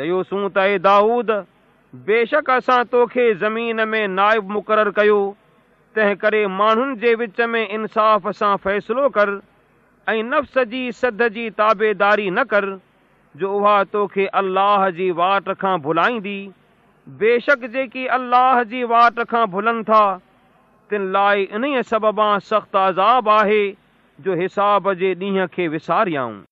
चयो सूं त है दाऊद बेशक असां तोखे ज़मीन में नाइब मुक़ररु कयो तंहिं करे माण्हुनि जे विच में इंसाफ़ सां फ़ैसिलो कर ऐं नफ़्स जी सध जी ताबेदारी न कर जो उहा तोखे अल्लाह जी वाट खां भुलाईंदी बेशक जेकी अल्लाह जी वाट खां भुलनि था तिन लाइ इन सबबां सख़्तु सख़्त आज़ाब आहे जो हिसाब जे ॾींहं खे विसारियाऊं